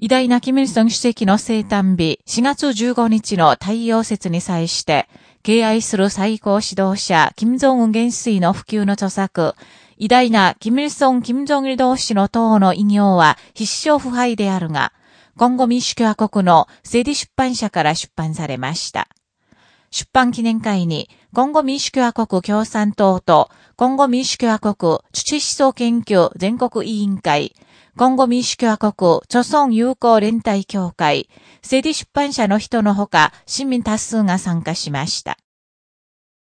偉大なキム・ルソン主席の生誕日4月15日の太陽節に際して、敬愛する最高指導者、金正恩元帥の普及の著作、偉大なキム・ルソン・金正日同士の党の異業は必勝腐敗であるが、今後民主共和国の政治出版社から出版されました。出版記念会に、今後民主共和国共産党と、今後民主共和国土思想研究全国委員会、今後民主共和国、著村友好連帯協会、政治出版社の人のほか、市民多数が参加しました。